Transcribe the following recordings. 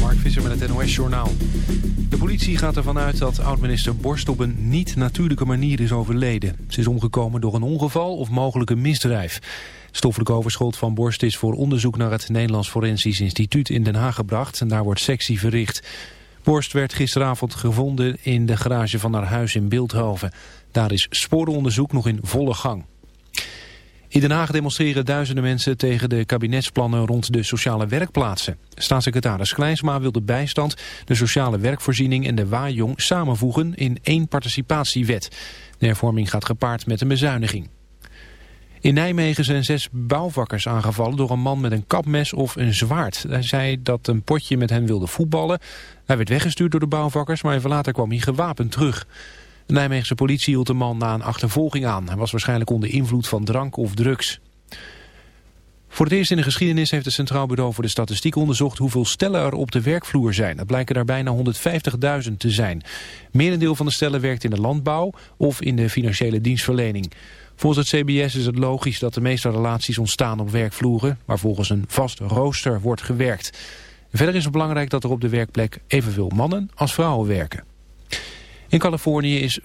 Mark Visser met het NOS Journaal. De politie gaat ervan uit dat oud-minister Borst op een niet-natuurlijke manier is overleden. Ze is omgekomen door een ongeval of mogelijk een misdrijf. Stoffelijk overschot van Borst is voor onderzoek naar het Nederlands Forensisch Instituut in Den Haag gebracht. En daar wordt sectie verricht. Borst werd gisteravond gevonden in de garage van haar huis in Beeldhoven. Daar is sporenonderzoek nog in volle gang. In Den Haag demonstreren duizenden mensen tegen de kabinetsplannen rond de sociale werkplaatsen. Staatssecretaris Kleinsma wil de bijstand, de sociale werkvoorziening en de waaijong samenvoegen in één participatiewet. De hervorming gaat gepaard met een bezuiniging. In Nijmegen zijn zes bouwvakkers aangevallen door een man met een kapmes of een zwaard. Hij zei dat een potje met hen wilde voetballen. Hij werd weggestuurd door de bouwvakkers, maar even later kwam hij gewapend terug. De Nijmeegse politie hield de man na een achtervolging aan. Hij was waarschijnlijk onder invloed van drank of drugs. Voor het eerst in de geschiedenis heeft het Centraal Bureau voor de Statistiek onderzocht hoeveel stellen er op de werkvloer zijn. Dat blijken er bijna 150.000 te zijn. Merendeel van de stellen werkt in de landbouw of in de financiële dienstverlening. Volgens het CBS is het logisch dat de meeste relaties ontstaan op werkvloeren, waar volgens een vast rooster wordt gewerkt. Verder is het belangrijk dat er op de werkplek evenveel mannen als vrouwen werken. In Californië is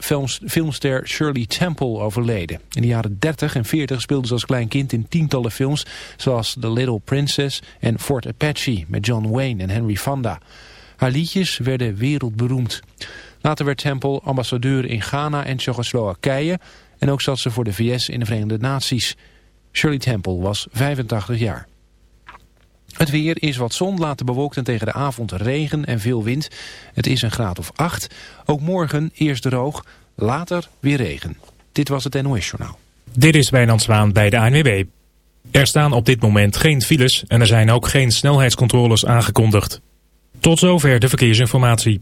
filmster Shirley Temple overleden. In de jaren 30 en 40 speelde ze als klein kind in tientallen films... zoals The Little Princess en Fort Apache met John Wayne en Henry Fonda. Haar liedjes werden wereldberoemd. Later werd Temple ambassadeur in Ghana en Tsjechoslowakije... en ook zat ze voor de VS in de Verenigde Naties. Shirley Temple was 85 jaar. Het weer is wat zon, later bewolkt en tegen de avond regen en veel wind. Het is een graad of 8. Ook morgen eerst droog, later weer regen. Dit was het NOS Journaal. Dit is Wijnand Zwaan bij de ANWB. Er staan op dit moment geen files en er zijn ook geen snelheidscontroles aangekondigd. Tot zover de verkeersinformatie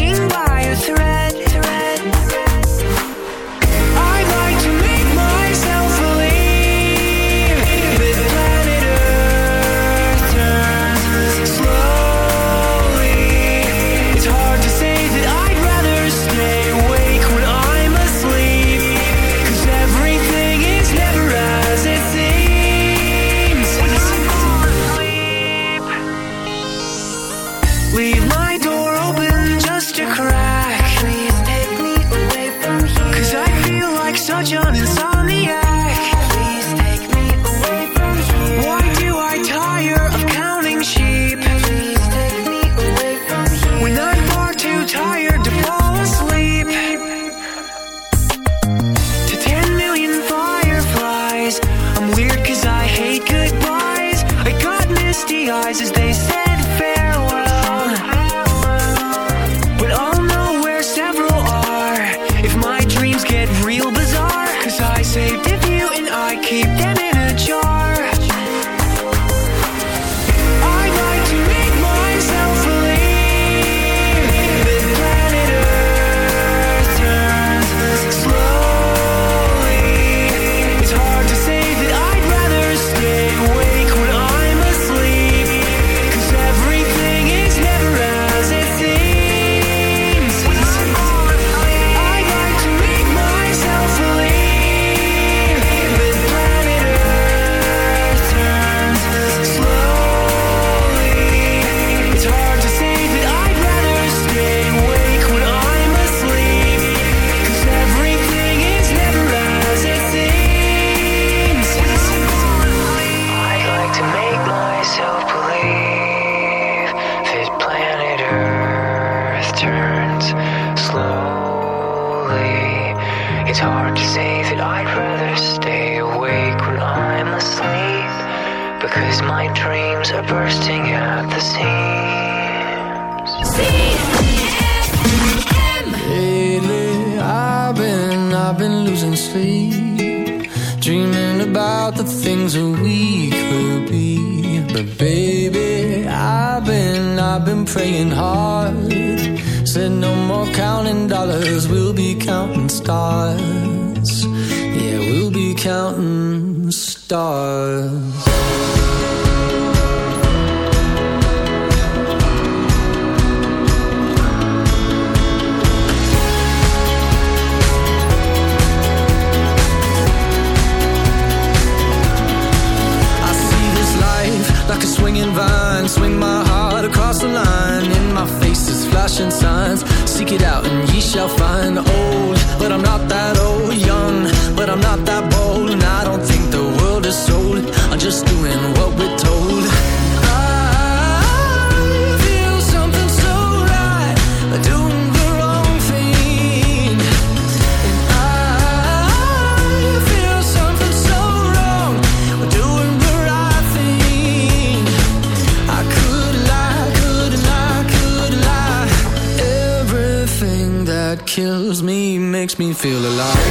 me feel alive.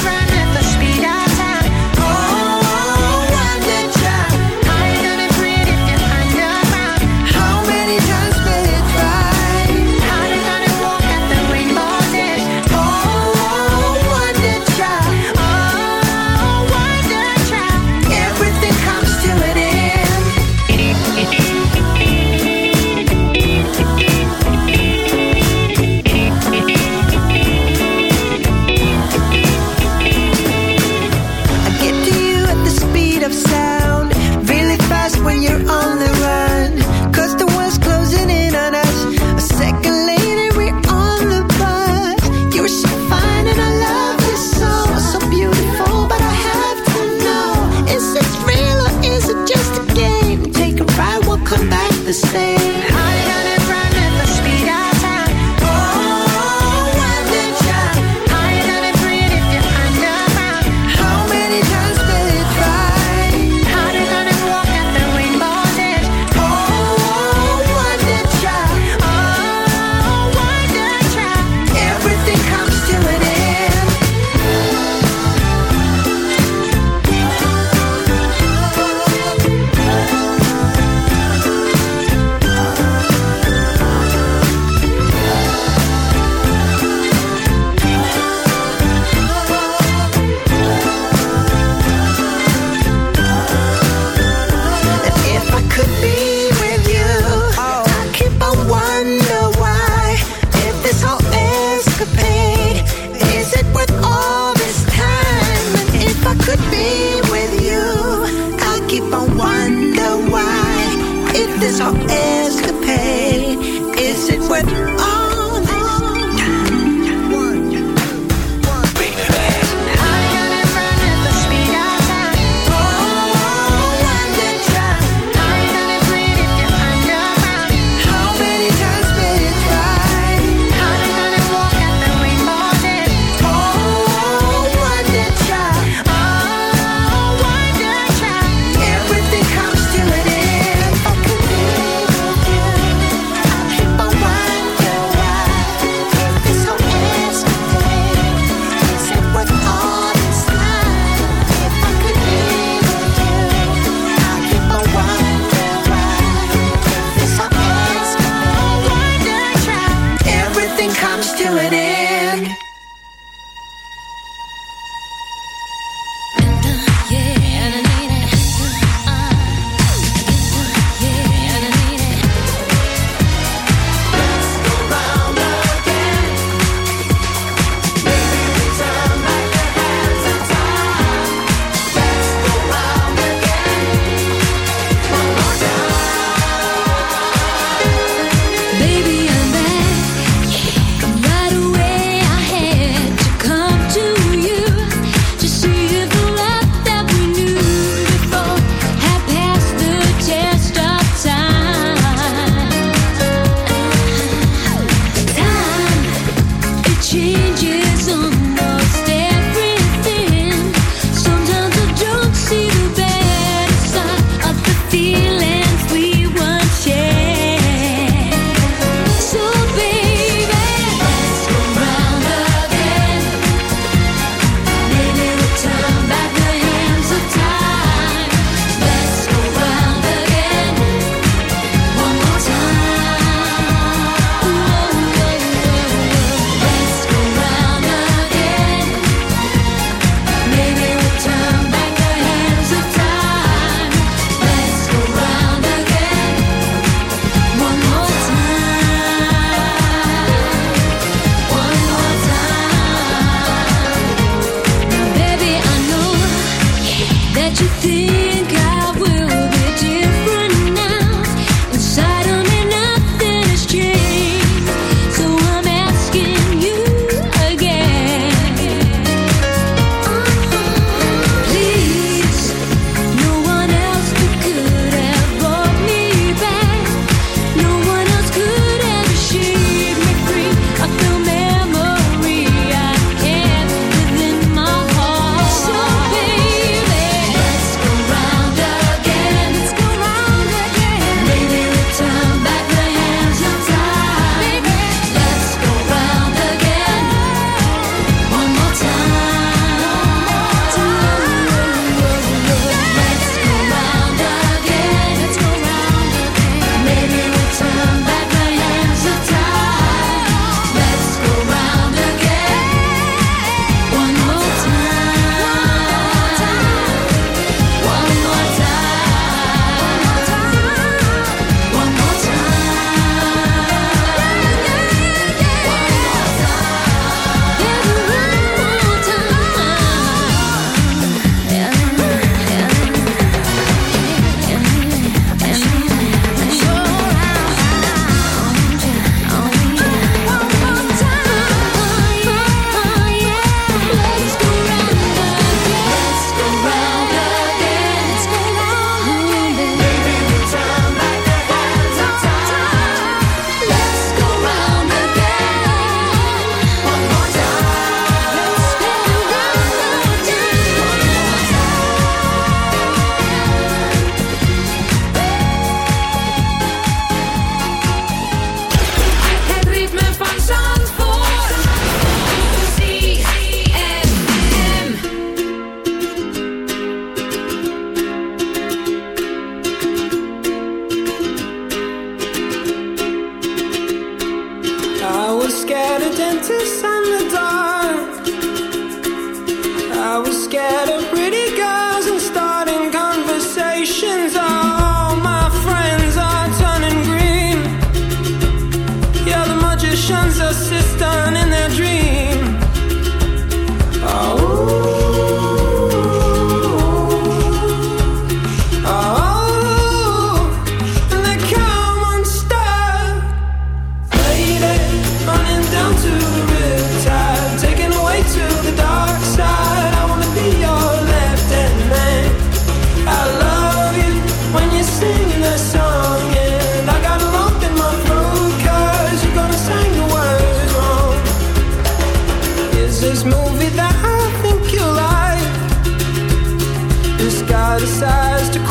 Decides to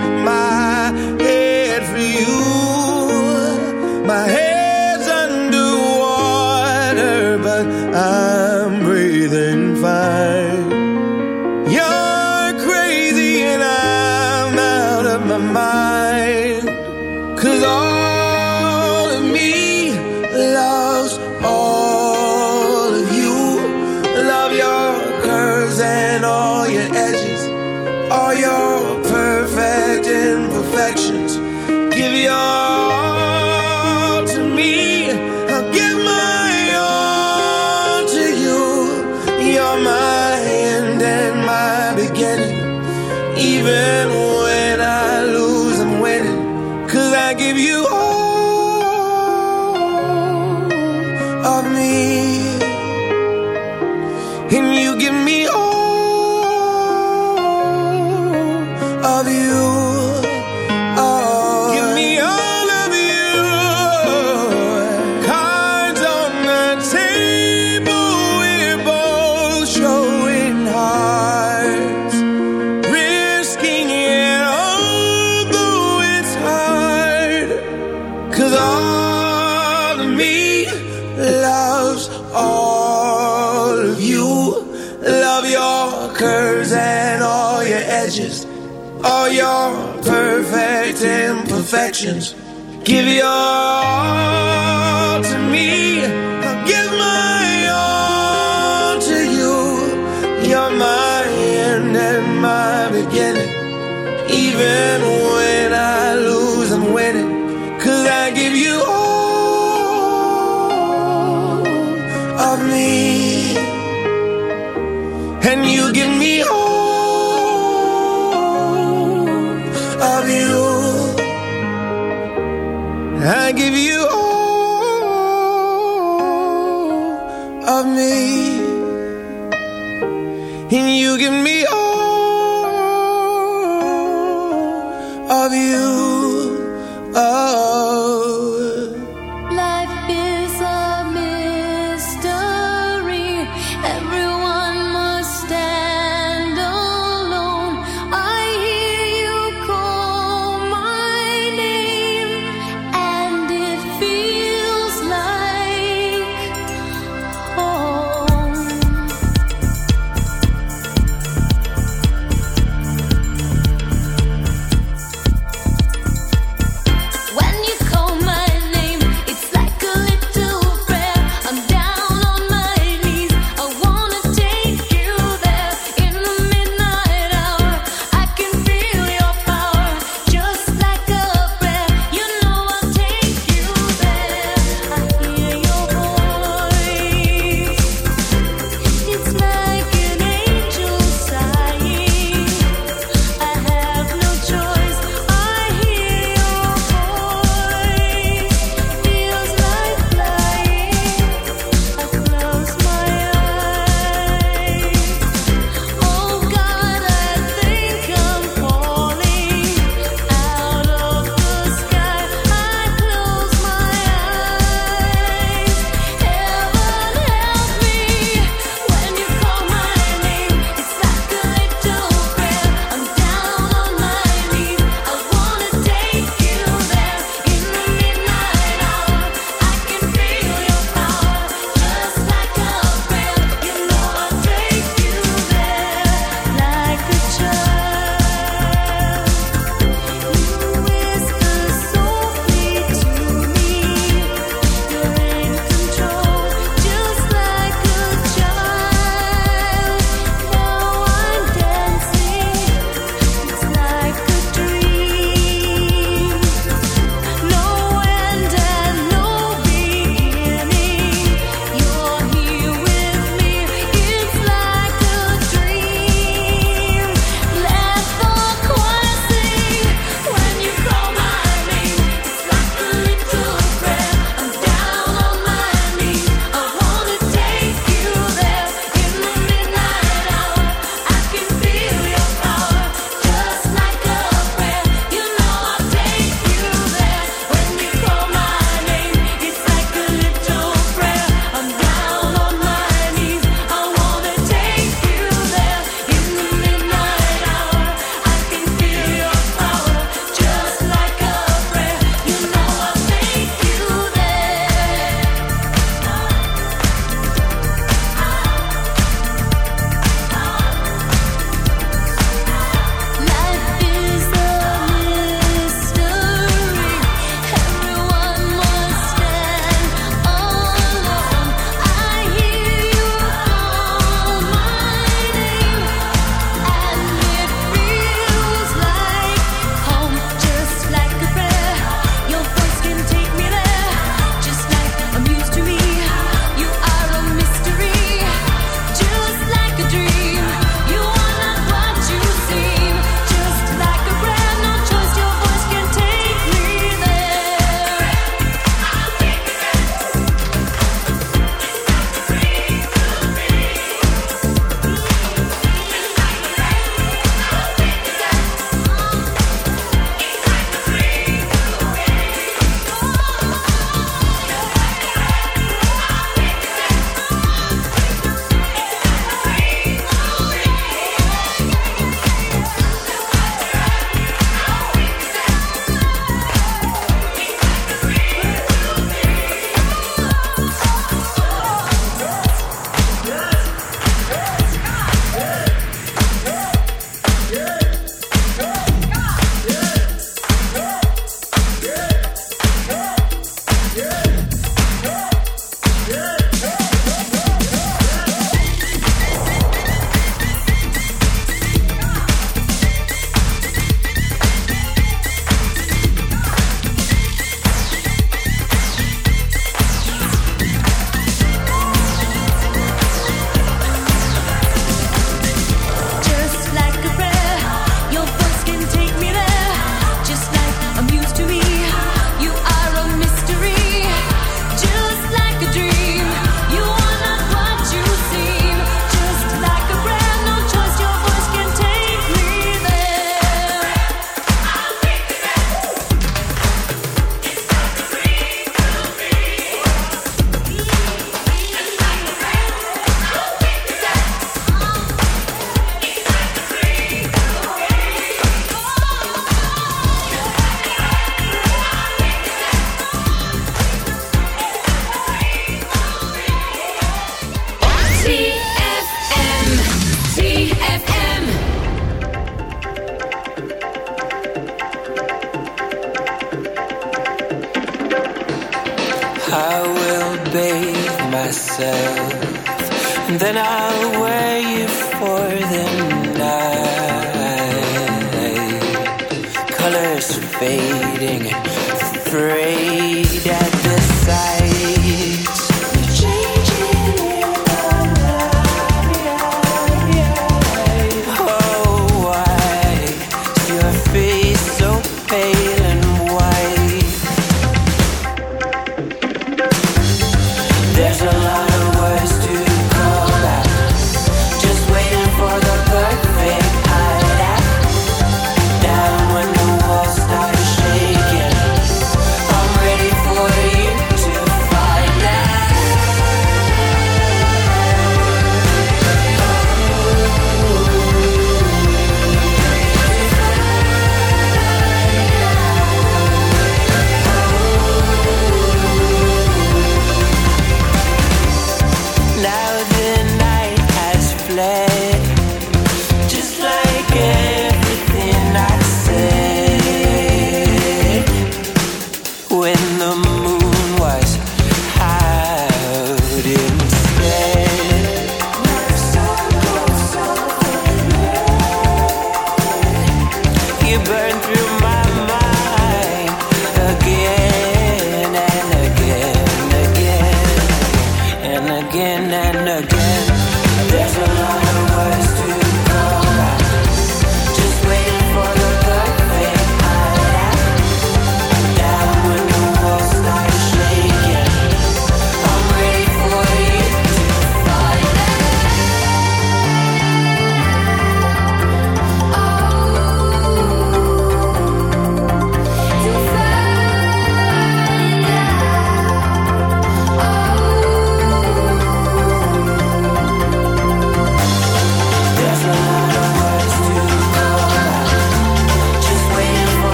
my head. I give you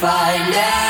find out.